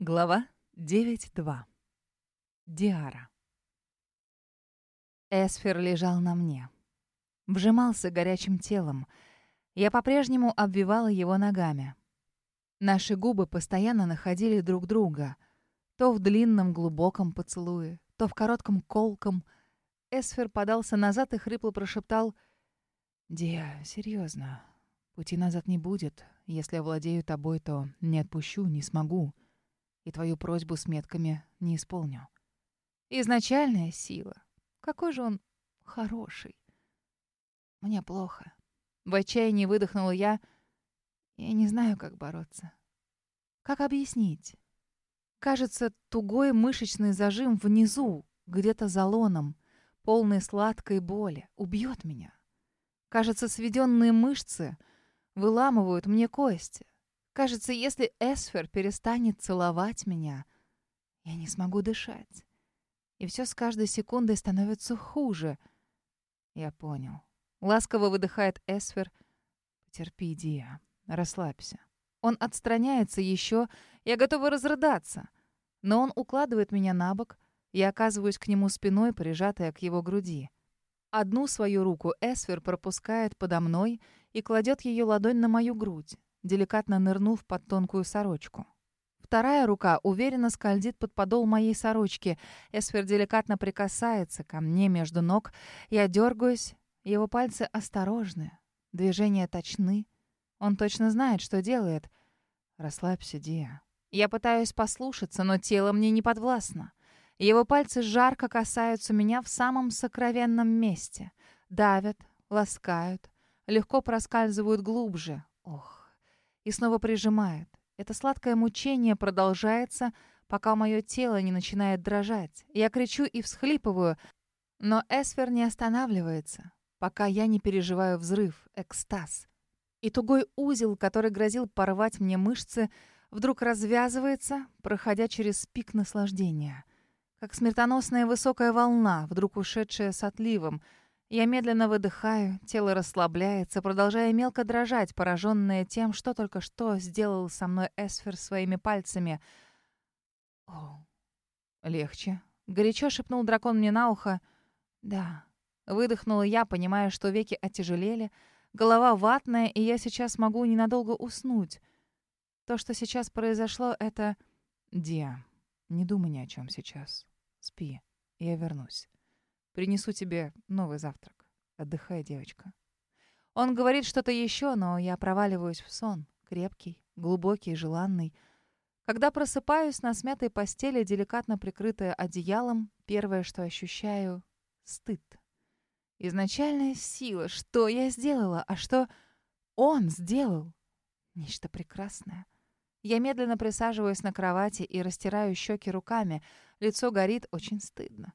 Глава 9.2. Диара. Эсфер лежал на мне. Вжимался горячим телом. Я по-прежнему обвивала его ногами. Наши губы постоянно находили друг друга. То в длинном глубоком поцелуе, то в коротком колком. Эсфер подался назад и хрипло прошептал «Диа, серьезно, пути назад не будет. Если овладею тобой, то не отпущу, не смогу» и твою просьбу с метками не исполню. Изначальная сила. Какой же он хороший. Мне плохо. В отчаянии выдохнула я. Я не знаю, как бороться. Как объяснить? Кажется, тугой мышечный зажим внизу, где-то за лоном, полный сладкой боли, убьет меня. Кажется, сведенные мышцы выламывают мне кости. Кажется, если Эсфер перестанет целовать меня, я не смогу дышать. И все с каждой секундой становится хуже. Я понял. Ласково выдыхает Эсфер. Потерпи, Дия. Расслабься. Он отстраняется еще. Я готова разрыдаться. Но он укладывает меня на бок. Я оказываюсь к нему спиной, прижатая к его груди. Одну свою руку Эсфер пропускает подо мной и кладет ее ладонь на мою грудь деликатно нырнув под тонкую сорочку. Вторая рука уверенно скользит под подол моей сорочки. Эсфер деликатно прикасается ко мне между ног. Я дергаюсь. Его пальцы осторожны. Движения точны. Он точно знает, что делает. «Расслабься, Диа». Я пытаюсь послушаться, но тело мне не подвластно. Его пальцы жарко касаются меня в самом сокровенном месте. Давят, ласкают, легко проскальзывают глубже. Ох, и снова прижимает. Это сладкое мучение продолжается, пока мое тело не начинает дрожать. Я кричу и всхлипываю, но Эсфер не останавливается, пока я не переживаю взрыв, экстаз. И тугой узел, который грозил порвать мне мышцы, вдруг развязывается, проходя через пик наслаждения. Как смертоносная высокая волна, вдруг ушедшая с отливом — я медленно выдыхаю, тело расслабляется, продолжая мелко дрожать, пораженное тем, что только что сделал со мной Эсфер своими пальцами. «О, легче», — горячо шепнул дракон мне на ухо. «Да». Выдохнула я, понимая, что веки отяжелели, голова ватная, и я сейчас могу ненадолго уснуть. То, что сейчас произошло, это... Диа, не думай ни о чем сейчас. Спи, я вернусь. Принесу тебе новый завтрак. Отдыхай, девочка. Он говорит что-то еще, но я проваливаюсь в сон. Крепкий, глубокий, желанный. Когда просыпаюсь на смятой постели, деликатно прикрытая одеялом, первое, что ощущаю — стыд. Изначальная сила. Что я сделала? А что он сделал? Нечто прекрасное. Я медленно присаживаюсь на кровати и растираю щеки руками. Лицо горит, очень стыдно.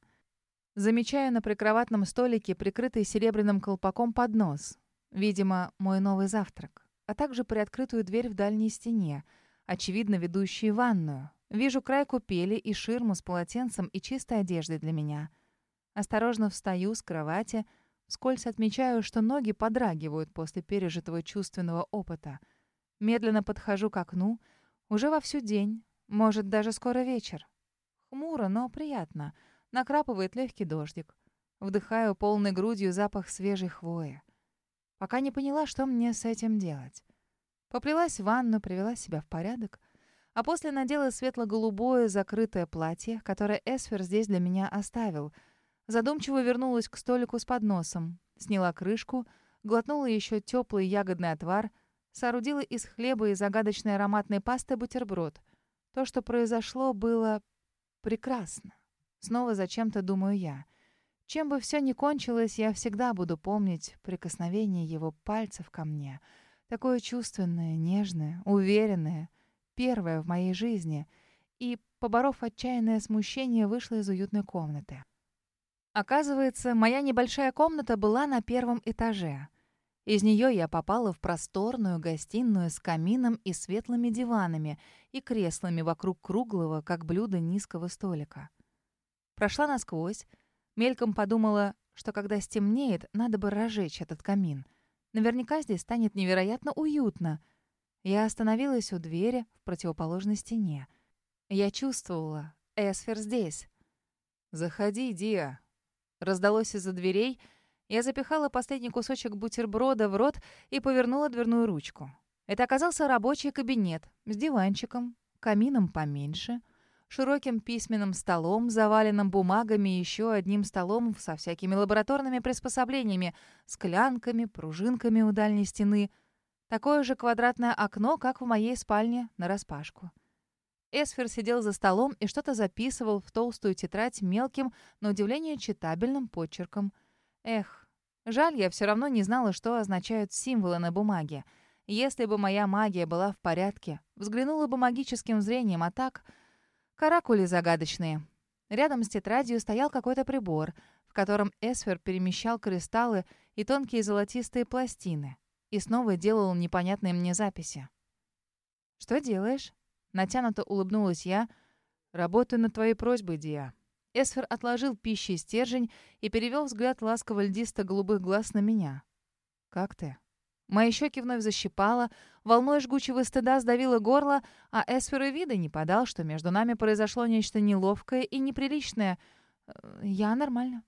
Замечаю на прикроватном столике прикрытый серебряным колпаком поднос. Видимо, мой новый завтрак. А также приоткрытую дверь в дальней стене, очевидно, ведущую в ванную. Вижу край купели и ширму с полотенцем и чистой одеждой для меня. Осторожно встаю с кровати, вскользь отмечаю, что ноги подрагивают после пережитого чувственного опыта. Медленно подхожу к окну. Уже вовсю день, может, даже скоро вечер. Хмуро, но приятно — Накрапывает легкий дождик. Вдыхаю полной грудью запах свежей хвои. Пока не поняла, что мне с этим делать. Поплелась в ванну, привела себя в порядок, а после надела светло-голубое закрытое платье, которое Эсфер здесь для меня оставил. Задумчиво вернулась к столику с подносом, сняла крышку, глотнула еще теплый ягодный отвар, соорудила из хлеба и загадочной ароматной пасты бутерброд. То, что произошло, было прекрасно. Снова зачем-то думаю я. Чем бы все ни кончилось, я всегда буду помнить прикосновение его пальцев ко мне. Такое чувственное, нежное, уверенное. Первое в моей жизни. И, поборов отчаянное смущение, вышла из уютной комнаты. Оказывается, моя небольшая комната была на первом этаже. Из нее я попала в просторную гостиную с камином и светлыми диванами и креслами вокруг круглого, как блюдо низкого столика. Прошла насквозь. Мельком подумала, что когда стемнеет, надо бы разжечь этот камин. Наверняка здесь станет невероятно уютно. Я остановилась у двери в противоположной стене. Я чувствовала. Эсфер здесь. «Заходи, Диа», — раздалось из-за дверей. Я запихала последний кусочек бутерброда в рот и повернула дверную ручку. Это оказался рабочий кабинет с диванчиком, камином поменьше, широким письменным столом, заваленным бумагами и еще одним столом со всякими лабораторными приспособлениями, склянками, пружинками у дальней стены. Такое же квадратное окно, как в моей спальне, нараспашку. Эсфер сидел за столом и что-то записывал в толстую тетрадь мелким, на удивление читабельным почерком. Эх, жаль, я все равно не знала, что означают символы на бумаге. Если бы моя магия была в порядке, взглянула бы магическим зрением, а так... Каракули загадочные. Рядом с тетрадью стоял какой-то прибор, в котором Эсфер перемещал кристаллы и тонкие золотистые пластины и снова делал непонятные мне записи. «Что делаешь?» Натянуто улыбнулась я. «Работаю над твоей просьбой, Диа». Эсфер отложил пищи стержень и перевел взгляд ласково-льдисто-голубых глаз на меня. «Как ты?» Мои щеки вновь защипало, волной жгучего стыда сдавило горло, а Эсфер и вида не подал, что между нами произошло нечто неловкое и неприличное. «Э, «Я нормально».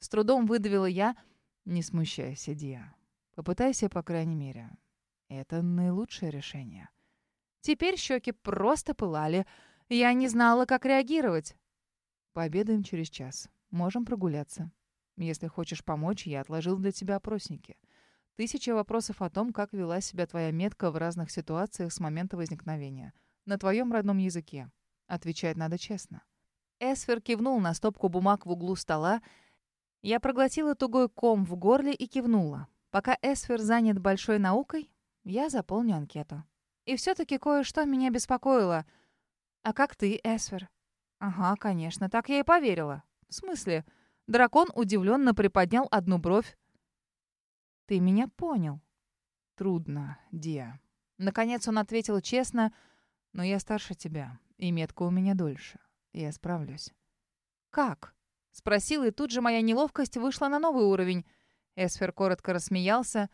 С трудом выдавила я. «Не смущайся, Диа. Попытайся, по крайней мере. Это наилучшее решение». Теперь щеки просто пылали. Я не знала, как реагировать. «Пообедаем через час. Можем прогуляться. Если хочешь помочь, я отложил для тебя опросники». Тысяча вопросов о том, как вела себя твоя метка в разных ситуациях с момента возникновения. На твоем родном языке. Отвечать надо честно. Эсфер кивнул на стопку бумаг в углу стола. Я проглотила тугой ком в горле и кивнула. Пока Эсфер занят большой наукой, я заполню анкету. И все-таки кое-что меня беспокоило. «А как ты, Эсфер?» «Ага, конечно, так я и поверила». «В смысле?» Дракон удивленно приподнял одну бровь. Ты меня понял. Трудно, Диа. Наконец он ответил честно, но я старше тебя, и метка у меня дольше. Я справлюсь. Как? Спросил, и тут же моя неловкость вышла на новый уровень. Эсфер коротко рассмеялся.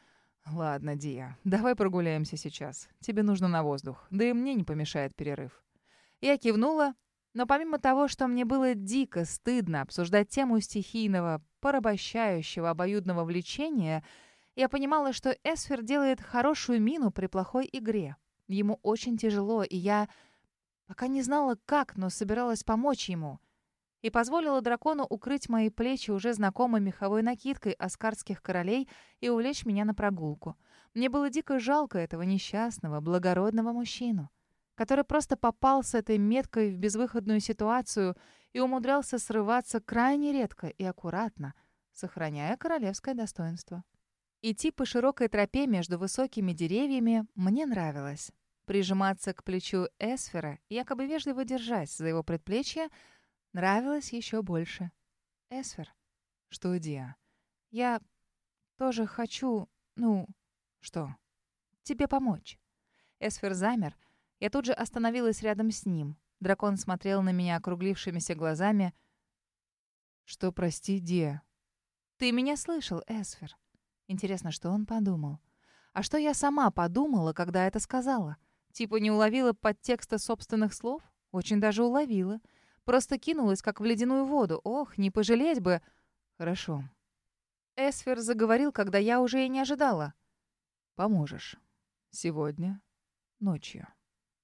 «Ладно, Диа, давай прогуляемся сейчас. Тебе нужно на воздух, да и мне не помешает перерыв». Я кивнула, но помимо того, что мне было дико стыдно обсуждать тему стихийного, порабощающего обоюдного влечения — я понимала, что Эсфер делает хорошую мину при плохой игре. Ему очень тяжело, и я пока не знала, как, но собиралась помочь ему. И позволила дракону укрыть мои плечи уже знакомой меховой накидкой аскарских королей и увлечь меня на прогулку. Мне было дико жалко этого несчастного, благородного мужчину, который просто попал с этой меткой в безвыходную ситуацию и умудрялся срываться крайне редко и аккуратно, сохраняя королевское достоинство. Идти по широкой тропе между высокими деревьями мне нравилось. Прижиматься к плечу Эсфера, якобы вежливо держась за его предплечье, нравилось еще больше. Эсфер. Что, Диа? Я тоже хочу, ну, что? Тебе помочь. Эсфер замер. Я тут же остановилась рядом с ним. Дракон смотрел на меня округлившимися глазами. Что, прости, Диа? Ты меня слышал, Эсфер. Интересно, что он подумал? А что я сама подумала, когда это сказала? Типа не уловила подтекста собственных слов? Очень даже уловила. Просто кинулась, как в ледяную воду. Ох, не пожалеть бы. Хорошо. Эсфер заговорил, когда я уже и не ожидала. Поможешь. Сегодня. Ночью.